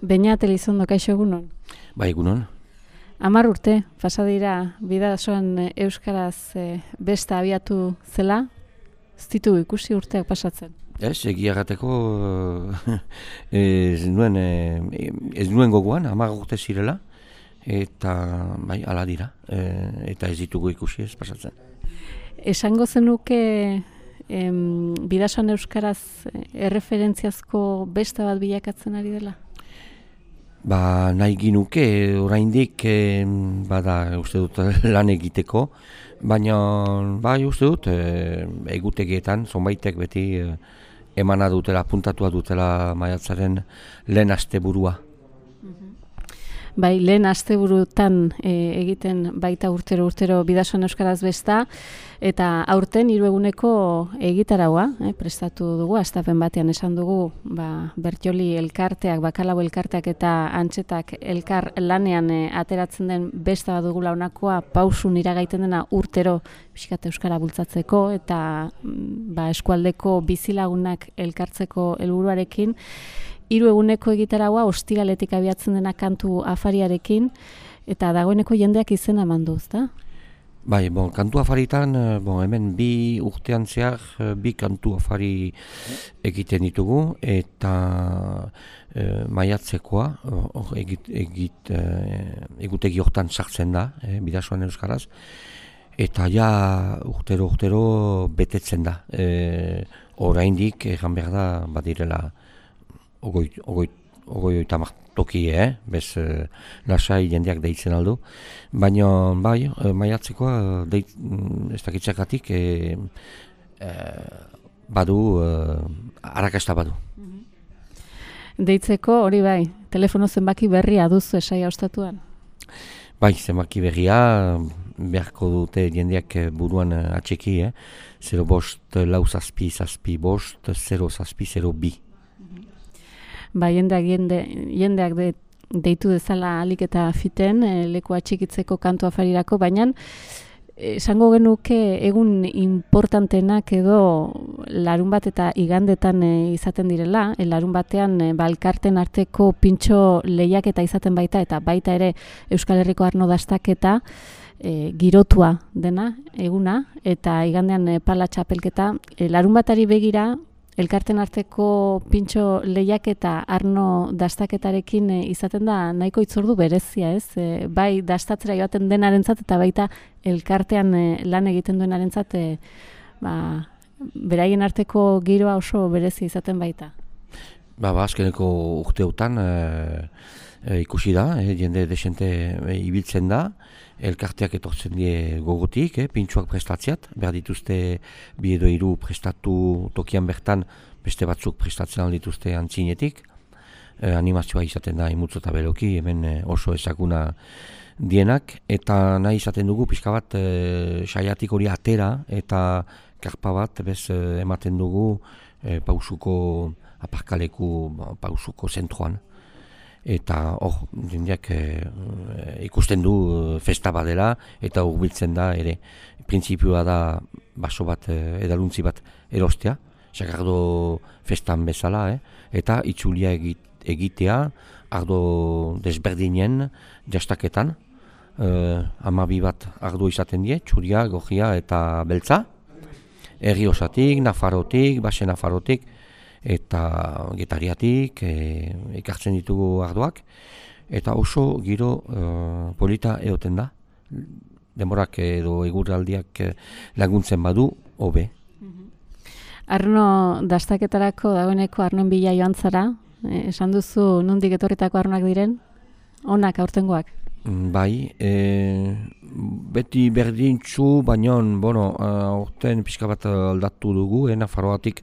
Beñat Elizondo, kaixo egunon? Ba, egunon. Amar urte, pasadira, bidazoan Euskaraz e, besta abiatu zela, ez ditu ikusi urteak pasatzen? Ez, egiagateko ez nuen, ez nuen gogoan, amar urte zirela, eta bai, ala dira, e, eta ez ditugu ikusi ez pasatzen. Esango zenuke em, bidazoan Euskaraz erreferentziazko besta bat bilakatzen ari dela? Ba, nahi ginuke, oraindik e, bada uste dut lan egiteko, baina bai uste dut e, egutegietan, zonbaitek beti e, emana dutela, puntatua dutela maiatzaren lehen aste burua. Bai, lehen asteburutan e, egiten baita urtero urtero bidasoan euskaraz besta eta aurten hiru eguneko egitaraua, eh, prestatu dugu astapen batean esan dugu, ba Bertjoli elkarteak, Bakalau elkarteak eta Antzetak elkar lanean e, ateratzen den besta bat dugu launakoa pausun iragaiten dena urtero fiskat euskara bultzatzeko eta mm, ba eskualdeko bizilagunak elkartzeko helburuarekin hiru eguneko egitaragoa ostiraletik abiatzen dena kantu afariarekin eta dagoeneko jendeak izena emandu, ezta? Bai, bon, kantu afaritan, eh, bon, hemen bi urtean zehar, eh, bi kantu afari egiten ditugu, eta e, maiatzekoa, or, egit, egit, e, egutegi hortan sartzen da, e, bidasoan euskaraz, eta ja urtero urtero betetzen da. E, oraindik egan behar da, badirela, ogoi, ogoi, ogoi toki, eh? bez e, lasai jendeak deitzen aldu. Baina, bai, e, maiatzekoa, deit, mm, ez dakitzakatik, e, e, badu, e, arakasta badu. Mhm. Deitzeko, hori bai, telefono zenbaki berria duzu esaia ostatuan? Bai, zenbaki berria, beharko dute jendeak buruan atxeki, eh? 0 bost, lau zazpi, zazpi bost, 0 zazpi, 0 bi ba, jendeak, jende, jendeak de, deitu dezala alik eta fiten e, leku atxikitzeko kantu afarirako, baina esango genuke egun importantenak edo larun bat eta igandetan e, izaten direla, e, larun batean e, balkarten arteko pintxo lehiak eta izaten baita eta baita ere Euskal Herriko Arno dastaketa e, girotua dena eguna eta igandean e, pala txapelketa e, larun batari begira elkarten arteko pintxo lehiak eta arno dastaketarekin eh, izaten da nahiko itzordu berezia, ez? E, bai dastatzera joaten denarentzat eta baita elkartean eh, lan egiten duenarentzat ba, beraien arteko giroa oso berezia izaten baita. Ba, ba azkeneko urteotan e, ikusi da, jende desente ibiltzen da, elkarteak etortzen die gogotik, eh, pintxuak prestatziat, behar dituzte bi edo iru prestatu tokian bertan beste batzuk prestatzen dituzte antzinetik. Eh, animazioa izaten da imutzo eta beloki, hemen eh, oso ezaguna dienak, eta nahi izaten dugu pixka bat eh, saiatik hori atera eta karpa bat bez eh, ematen dugu eh, pausuko aparkaleku ba, pausuko zentruan eta hor, jendeak e, ikusten du eh, festa badela eta hurbiltzen da ere printzipioa da baso bat edaluntzi bat erostea, sakardo festan bezala, eh? eta itxulia egit, egitea ardo desberdinen jastaketan, e, amabi bat ardo izaten die, txuria, gojia eta beltza, erri osatik, nafarotik, base nafarotik, eta getariatik e, ikartzen ditugu ardoak eta oso giro e, polita eoten da demorak edo eguraldiak e, laguntzen badu hobe. Mhm. Arno dastaketarako dagoeneko arnoen bila joan zara, e, esan duzu nondik etorritako arnoak diren, onak aurtengoak? Mm, bai, e, beti berdintzu, baina bueno, aurten pixka bat aldatu dugu, e, Nafarroatik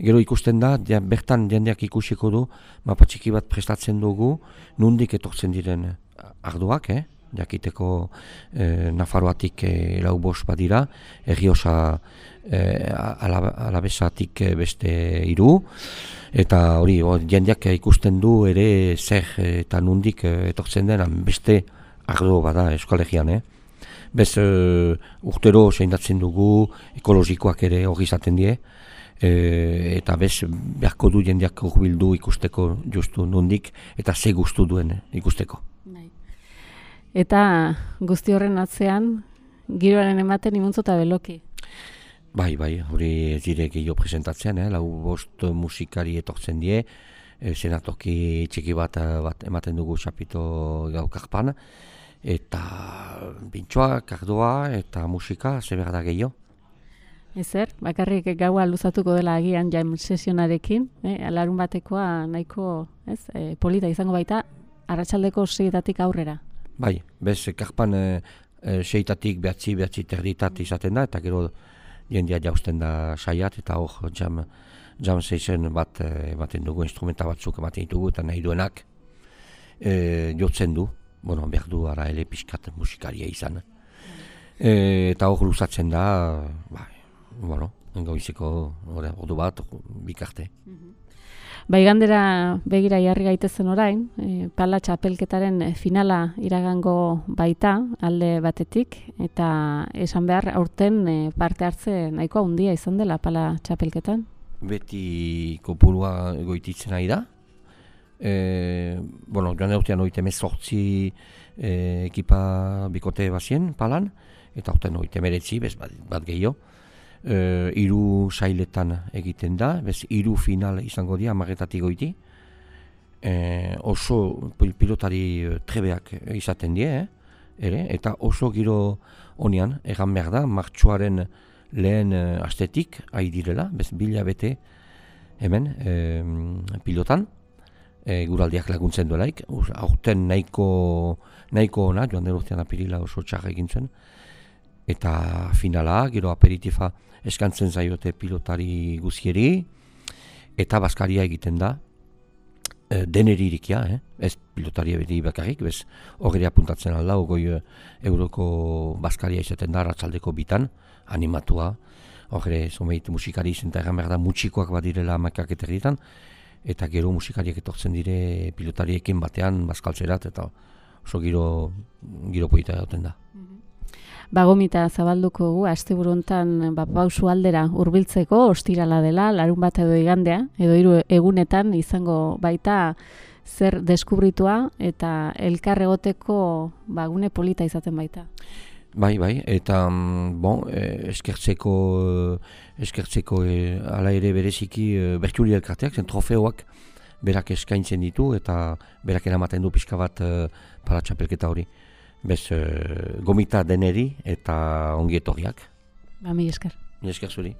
Gero ikusten da, bertan jendeak ikusiko du, mapatxiki bat prestatzen dugu, nundik etortzen diren arduak, eh? jakiteko eh, Nafaroatik eh, lau bos badira, erriosa eh, alabesatik eh, beste iru, eta hori, jendeak ikusten du ere zer eta nundik eh, etortzen den beste ardu bada eskolegian, eh? Bez, uh, urtero seindatzen dugu, ekologikoak ere hori izaten die, e, eta bez beharko du jendeak urbildu ikusteko justu nondik eta ze gustu duen ikusteko. Bai. Eta guzti horren atzean, giroaren ematen imuntzo eta beloki. Bai, bai, hori ez dire gehiago presentatzean, eh? lau bost musikari etortzen die, e, senatoki txiki bat, bat ematen dugu xapito gaukarpan, eta bintxoa, kardoa eta musika, zeber da gehiago. Ezer, bakarrik gaua luzatuko dela agian jam sesionarekin, eh, alarun batekoa nahiko ez, eh, polita izango baita, arratsaldeko seietatik aurrera. Bai, bez, karpan eh, eh, seitatik behatzi, behatzi terditat izaten da, eta gero jendia jausten da saiat, eta hor jam, jam session bat eh, ematen dugu, instrumenta batzuk ematen ditugu, eta nahi duenak eh, jotzen du, bueno, behar du ara ele pixkat musikaria izan. E, eta hor luzatzen da, bai, bueno, goizeko ordu bat, bikarte. Bai gandera begira jarri gaitezen orain, e, pala txapelketaren finala iragango baita alde batetik, eta esan behar aurten e, parte hartze nahiko handia izan dela pala txapelketan? Beti kopurua goititzen nahi da. E, bueno, joan eurtean oite mezortzi e, ekipa bikote bazien palan, eta aurten oite meretzi, bez bat, bat gehiago e, iru sailetan egiten da, bez iru final izango dira amarretatik goiti. E, oso pilotari e, trebeak izaten die, eh? ere, eta oso giro honian, egan behar da, martxoaren lehen astetik, ahi direla, bez bila bete hemen e, pilotan, e, guraldiak laguntzen duelaik, aurten nahiko, nahiko ona, joan den urtean apirila oso txarra egin zuen, eta finala, gero aperitifa eskantzen zaiote pilotari guzieri, eta baskaria egiten da, e, deneri irikia, eh? ez pilotari ebedi bakarrik, bez horre apuntatzen alda, ogoi e, euroko baskaria izaten da, ratzaldeko bitan, animatua, horre, zomeit musikari izen eta da, mutxikoak badirela amakak eta gero musikariak etortzen dire pilotariekin batean, baskaltzerat, eta oso giro, giro poita da. Mhm bagomita zabalduko gu asteburuntan ba pausu aldera hurbiltzeko ostirala dela larun bat edo igandea edo hiru egunetan izango baita zer deskubritua eta elkar egoteko bagune polita izaten baita. Bai, bai, eta mm, bon, eskertzeko, eskertzeko eh, ala ere bereziki eh, bertxuri elkarteak, zen trofeoak berak eskaintzen ditu eta berak eramaten du pixka bat eh, paratxapelketa hori bez uh, gomita deneri eta ongietorriak. Ba, mi esker. Mi esker zuri.